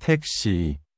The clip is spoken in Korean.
택시